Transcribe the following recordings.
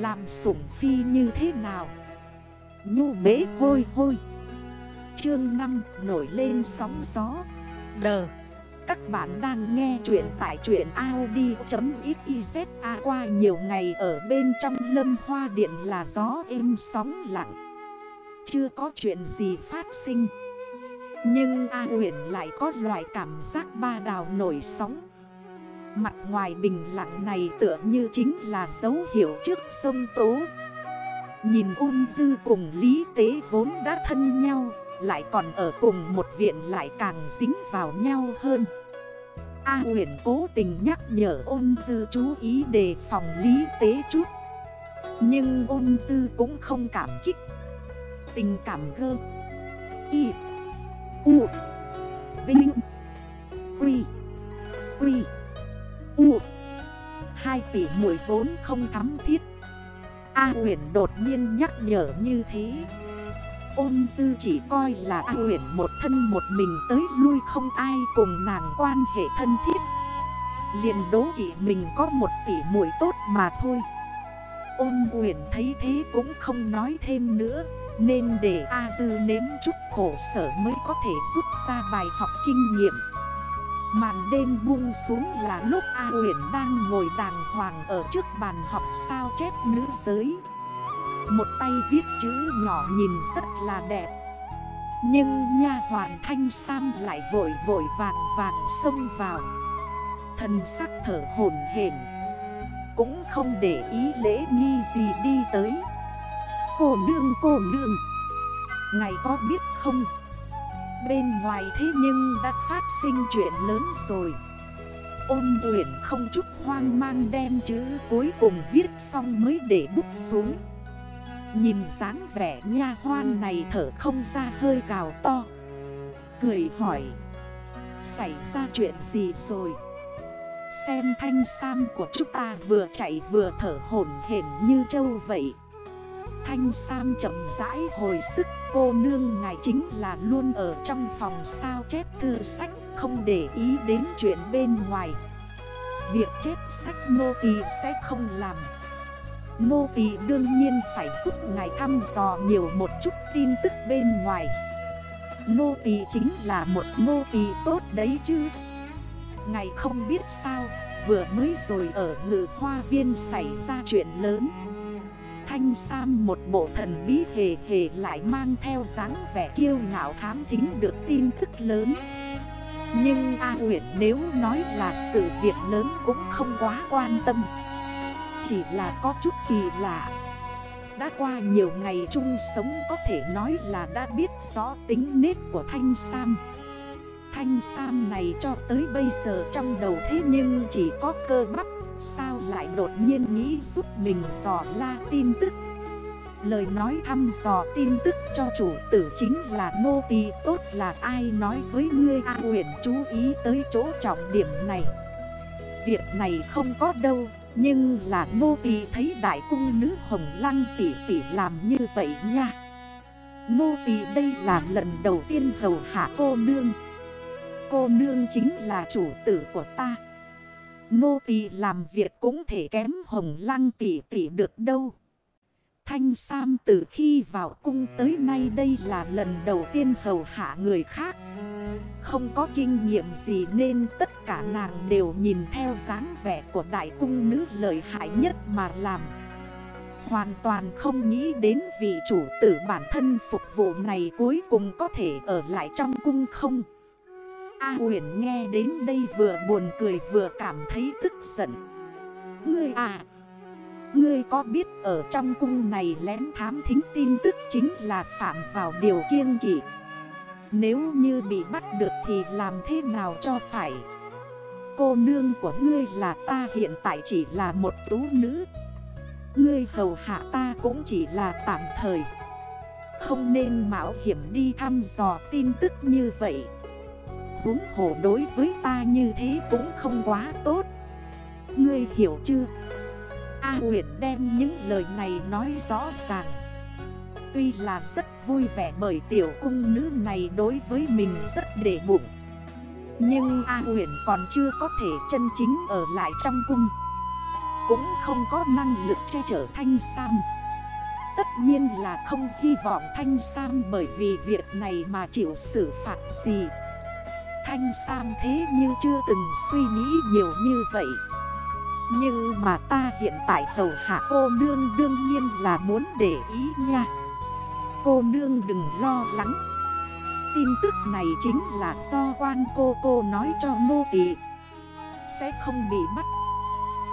Làm sủng phi như thế nào? Nhu bế hôi hôi. Chương 5 nổi lên sóng gió. Đờ Các bạn đang nghe chuyện tại chuyện Audi.xyz à, qua nhiều ngày ở bên trong lâm hoa điện là gió êm sóng lặng. Chưa có chuyện gì phát sinh. Nhưng A huyền lại có loại cảm giác ba đào nổi sóng. Mặt ngoài bình lặng này tựa như chính là dấu hiệu trước sông Tố. Nhìn ôn dư cùng Lý Tế vốn đã thân nhau, Lại còn ở cùng một viện lại càng dính vào nhau hơn. A huyền cố tình nhắc nhở ôn dư chú ý đề phòng Lý Tế chút. Nhưng ôn dư cũng không cảm kích. Tình cảm gơ. Y. U. Vinh. Quy. Quy. U. Hai tỷ muội vốn không thắm thiết. A huyền đột nhiên nhắc nhở như thế. Ôn dư chỉ coi là A huyền một thân một mình tới lui không ai cùng nàng quan hệ thân thiết. Liền đố kỵ mình có một tỷ muội tốt mà thôi. Ôn huyền thấy thế cũng không nói thêm nữa, Nên để A dư nếm chút khổ sở mới có thể rút ra bài học kinh nghiệm. Màn đêm buông xuống là lúc A huyền đang ngồi đàng hoàng ở trước bàn học sao chép nữ giới. Một tay viết chữ nhỏ nhìn rất là đẹp. Nhưng nha hoàn thanh sam lại vội vội vàng vàng xông vào. Thần sắc thở hồn hển. Cũng không để ý lễ nghi gì đi tới. Cô nương cô nương. Ngày có biết không? Bên ngoài thế nhưng đã phát sinh chuyện lớn rồi. Ôn quyển không chút hoang mang đem chữ cuối cùng viết xong mới để bút xuống. Nhìn dáng vẻ nha hoan này thở không ra hơi gào to. Cười hỏi, Xảy ra chuyện gì rồi? Xem thanh sam của chúng ta vừa chạy vừa thở hổn hển như trâu vậy. Thanh sam chậm rãi hồi sức Cô nương ngài chính là luôn ở trong phòng sao chép thư sách, Không để ý đến chuyện bên ngoài. Việc chép sách nô tỳ sẽ không làm. Nô tỳ đương nhiên phải giúp ngài thăm dò nhiều một chút tin tức bên ngoài. Nô tỳ chính là một nô tỳ tốt đấy chứ. Ngài không biết sao, Vừa mới rồi ở ngự hoa viên xảy ra chuyện lớn. Thanh Sam một bộ thần bí hề hề lại mang theo dáng vẻ kiêu ngạo thám thính được tin tức lớn. Nhưng A Huyệt nếu nói là sự việc lớn cũng không quá quan tâm. Chỉ là có chút kỳ lạ. Đã qua nhiều ngày chung sống có thể nói là đã biết rõ tính nết của Thanh Sam. Thanh Sam này cho tới bây giờ trong đầu thế nhưng chỉ có cơ bắp Sao lại đột nhiên nghĩ giúp mình dò la tin tức? Lời nói thăm dò tin tức cho chủ tử chính là nô tỳ, tốt là ai nói với ngươi A huyền chú ý tới chỗ trọng điểm này. Việc này không có đâu, Nhưng là nô tỳ thấy đại cung nữ hồng lăng tỷ tỷ làm như vậy nha. Nô tỳ đây là lần đầu tiên hầu hạ cô nương. Cô nương chính là chủ tử của ta. Nô tỳ làm việc cũng thể kém hồng lăng tỷ tỷ được đâu. Thanh Sam từ khi vào cung tới nay đây là lần đầu tiên hầu hạ người khác. Không có kinh nghiệm gì nên tất cả nàng đều nhìn theo dáng vẻ của đại cung nữ lợi hại nhất mà làm. Hoàn toàn không nghĩ đến vị chủ tử bản thân phục vụ này cuối cùng có thể ở lại trong cung không. A huyền nghe đến đây vừa buồn cười vừa cảm thấy tức giận. Ngươi à Ngươi có biết ở trong cung này lén thám thính tin tức chính là phạm vào điều kiêng kỵ? Nếu như bị bắt được thì làm thế nào cho phải? Cô nương của ngươi là ta, hiện tại chỉ là một tú nữ. Ngươi hầu hạ ta cũng chỉ là tạm thời. Không nên mạo hiểm đi thăm dò tin tức như vậy huống hồ đối với ta như thế cũng không quá tốt. Ngươi hiểu chưa? A huyện đem những lời này nói rõ ràng. Tuy là rất vui vẻ bởi tiểu cung nữ này đối với mình rất để bụng. Nhưng A huyện còn chưa có thể chân chính ở lại trong cung. Cũng không có năng lực che chở Thanh Sam. Tất nhiên là không hy vọng Thanh Sam bởi vì việc này mà chịu xử phạt gì. Thanh Sam thế như chưa từng suy nghĩ nhiều như vậy. Nhưng mà ta hiện tại hầu hạ cô nương đương nhiên là muốn để ý nha. Cô nương đừng lo lắng. Tin tức này chính là do quan cô cô nói cho mô tỷ Sẽ không bị bắt.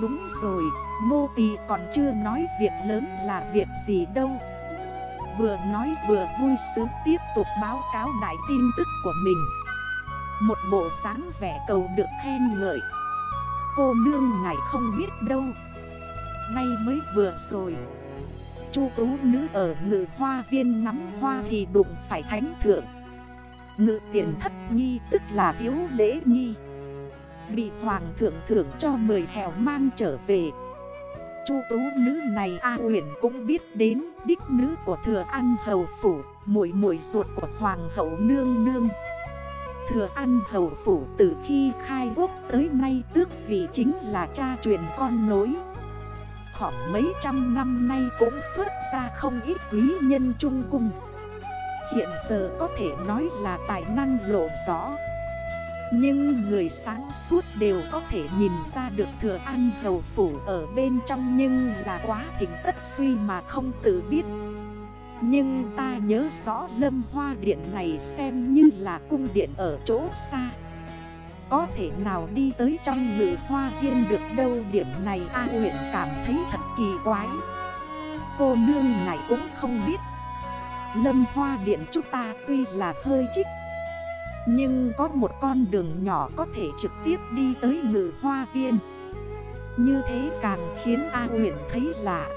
Đúng rồi, mô tỷ còn chưa nói việc lớn là việc gì đâu. Vừa nói vừa vui sướng tiếp tục báo cáo đại tin tức của mình. Một bộ sáng vẻ cầu được khen ngợi. Cô nương ngài không biết đâu. Ngay mới vừa rồi, Chu tú nữ ở ngự hoa viên nắm hoa thì đụng phải thánh thượng. Ngự tiền thất nghi tức là thiếu lễ nghi. Bị hoàng thượng thưởng cho mười hẻo mang trở về. Chu tú nữ này A huyền cũng biết đến đích nữ của thừa ăn hầu phủ Mũi mũi ruột của hoàng hậu nương nương. Thừa ăn hầu phủ từ khi khai quốc tới nay tước vị chính là cha truyền con nối. Khoảng mấy trăm năm nay cũng xuất ra không ít quý nhân trung cung. Hiện giờ có thể nói là tài năng lộ rõ. Nhưng người sáng suốt đều có thể nhìn ra được thừa ăn hầu phủ ở bên trong Nhưng là quá thỉnh tất suy mà không tự biết. Nhưng ta nhớ rõ lâm hoa điện này xem như là cung điện ở chỗ xa. Có thể nào đi tới trong ngự hoa viên được đâu Điểm này A huyện cảm thấy thật kỳ quái. Cô nương này cũng không biết. Lâm hoa điện chúng ta tuy là hơi chích, Nhưng có một con đường nhỏ có thể trực tiếp đi tới ngự hoa viên. Như thế càng khiến A huyện thấy lạ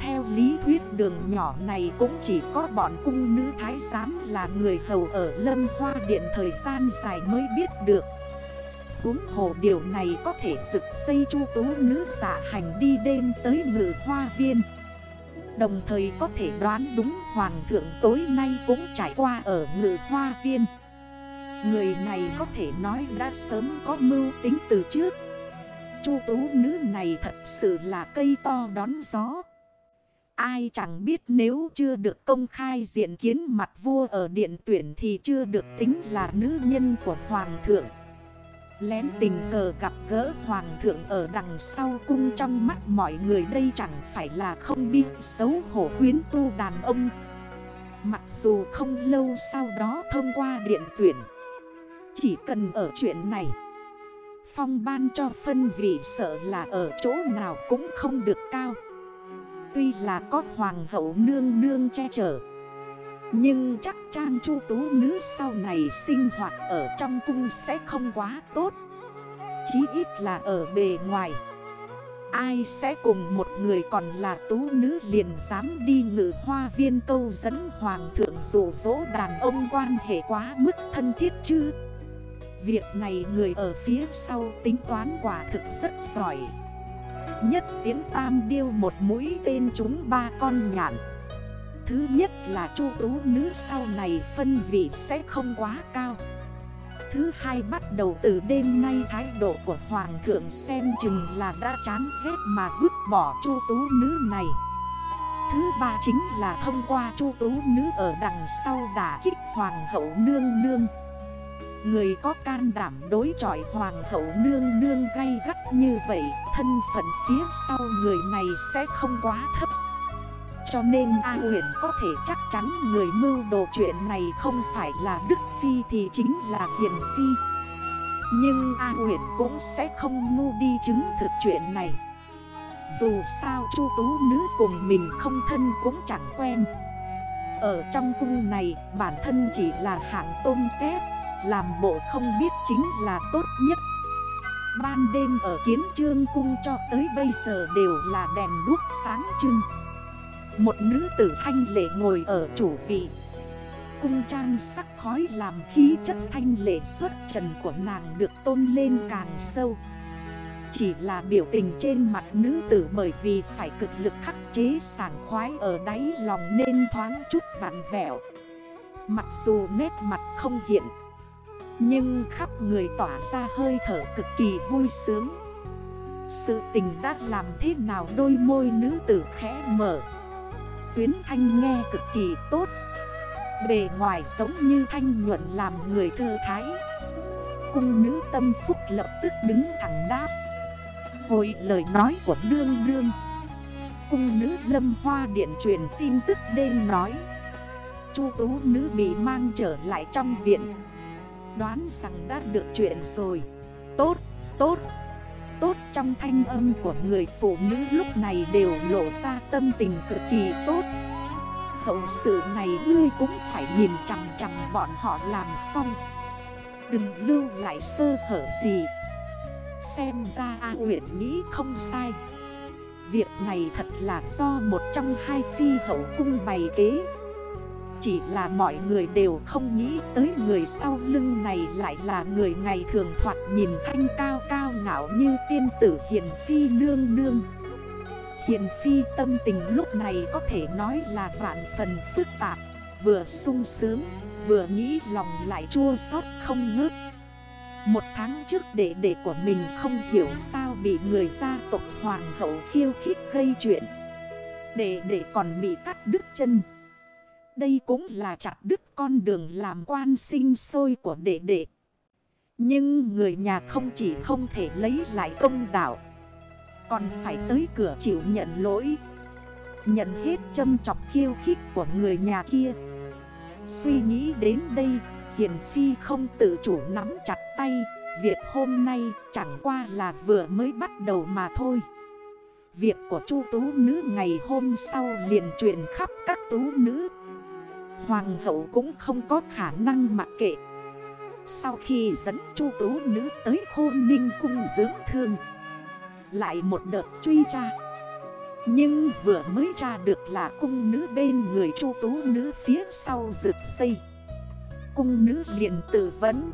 theo lý thuyết đường nhỏ này cũng chỉ có bọn cung nữ thái giám là người hầu ở lâm hoa điện thời gian dài mới biết được. Cúng hồ điều này có thể rực xây chu tú nữ xạ hành đi đêm tới ngự hoa viên. Đồng thời có thể đoán đúng hoàng thượng tối nay cũng trải qua ở ngự hoa viên. Người này có thể nói đã sớm có mưu tính từ trước. Chu tú nữ này thật sự là cây to đón gió. Ai chẳng biết nếu chưa được công khai diện kiến mặt vua ở điện tuyển thì chưa được tính là nữ nhân của hoàng thượng. Lén tình cờ gặp gỡ hoàng thượng ở đằng sau cung trong mắt mọi người đây chẳng phải là không biết xấu hổ quyến tu đàn ông. Mặc dù không lâu sau đó thông qua điện tuyển, Chỉ cần ở chuyện này, Phong ban cho phân vị sợ là ở chỗ nào cũng không được cao. Tuy là có hoàng hậu nương nương che chở, nhưng chắc trang chu tú nữ sau này sinh hoạt ở trong cung sẽ không quá tốt. Chí ít là ở bề ngoài. Ai sẽ cùng một người còn là tú nữ liền dám đi ngự hoa viên câu dẫn hoàng thượng rủ rỗ đàn ông quan hệ quá mức thân thiết chứ? Việc này người ở phía sau tính toán quả thực rất giỏi. Nhất tiến tam điêu một mũi tên chúng ba con nhạn. Thứ nhất là chu tú nữ sau này phân vị sẽ không quá cao. Thứ hai bắt đầu từ đêm nay thái độ của Hoàng thượng xem chừng là đã chán ghét mà vứt bỏ chu tú nữ này. Thứ ba chính là thông qua chu tú nữ ở đằng sau đả kích Hoàng hậu nương nương. Người có can đảm đối chọi Hoàng hậu nương nương gay gắt như vậy, Thân phận phía sau người này sẽ không quá thấp. Cho nên A huyền có thể chắc chắn người mưu đồ chuyện này không phải là Đức Phi thì chính là Hiền Phi. Nhưng A huyền cũng sẽ không ngu đi chứng thực chuyện này. Dù sao chu tú nữ cùng mình không thân cũng chẳng quen. Ở trong cung này, bản thân chỉ là hạng tôn tép. Làm bộ không biết chính là tốt nhất. Ban đêm ở kiến trương cung cho tới bây giờ đều là đèn đuốc sáng trưng. Một nữ tử thanh lệ ngồi ở chủ vị. Cung trang sắc khói làm khí chất thanh lệ xuất trần của nàng được tôn lên càng sâu. Chỉ là biểu tình trên mặt nữ tử bởi vì phải cực lực khắc chế sảng khoái ở đáy lòng nên thoáng chút vặn vẹo. Mặc dù nét mặt không hiện nhưng khắp người tỏa ra hơi thở cực kỳ vui sướng. Sự tình đã làm thế nào đôi môi nữ tử khẽ mở. Tuyến thanh nghe cực kỳ tốt. Bề ngoài giống như thanh nhuận làm người thư thái. Cung nữ tâm phúc lập tức đứng thẳng đáp. Hồi lời nói của đương đương, Cung nữ lâm hoa điện truyền tin tức đêm nói. Chu tú nữ bị mang trở lại trong viện. Đoán rằng đã được chuyện rồi. Tốt, tốt, tốt trong thanh âm của người phụ nữ lúc này đều lộ ra tâm tình cực kỳ tốt. Hậu sự này ngươi cũng phải nhìn chằm chằm bọn họ làm xong. Đừng lưu lại sơ hở gì. Xem ra A huyện nghĩ không sai. Việc này thật là do một trong hai phi hậu cung bày kế. Chỉ là mọi người đều không nghĩ tới người sau lưng này lại là người ngày thường thoạt nhìn thanh cao cao ngạo như tiên tử hiền phi nương nương. Hiền phi tâm tình lúc này có thể nói là vạn phần phức tạp Vừa sung sướng, vừa nghĩ lòng lại chua xót không ngớt. Một tháng trước đệ đệ của mình không hiểu sao bị người gia tộc hoàng hậu khiêu khích gây chuyện. Đệ đệ còn bị cắt đứt chân. Đây cũng là chặt đứt con đường làm quan sinh sôi của đệ đệ. Nhưng người nhà không chỉ không thể lấy lại công đạo, Còn phải tới cửa chịu nhận lỗi, Nhận hết châm chọc khiêu khích của người nhà kia. Suy nghĩ đến đây, Hiền Phi không tự chủ nắm chặt tay, Việc hôm nay chẳng qua là vừa mới bắt đầu mà thôi. Việc của chu tú nữ ngày hôm sau liền truyền khắp các tú nữ Hoàng hậu cũng không có khả năng mặc kệ Sau khi dẫn chu tú nữ tới khôn ninh cung dưỡng thương, Lại một đợt truy tra. Nhưng vừa mới tra được là cung nữ bên người chu tú nữ phía sau rực dây cung nữ liền tự vấn,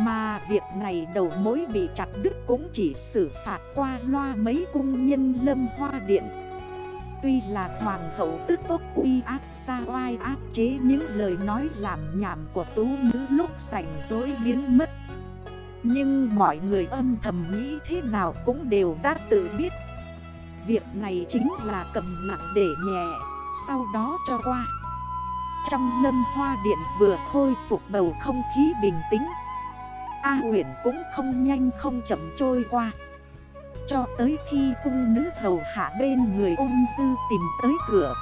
Mà việc này đầu mối bị chặt đứt cũng chỉ xử phạt qua loa mấy cung nhân lâm hoa điện. Tuy là hoàng hậu tức tốt uy áp xa oai áp chế những lời nói làm nhảm của tú nữ lúc sảnh dối biến mất. Nhưng mọi người âm thầm nghĩ thế nào cũng đều đã tự biết. Việc này chính là cầm nặng để nhẹ, Sau đó cho qua. Trong lâm hoa điện vừa khôi phục bầu không khí bình tĩnh, A huyển cũng không nhanh không chậm trôi qua. Cho tới khi cung nữ hầu hạ bên người ôn dư tìm tới cửa.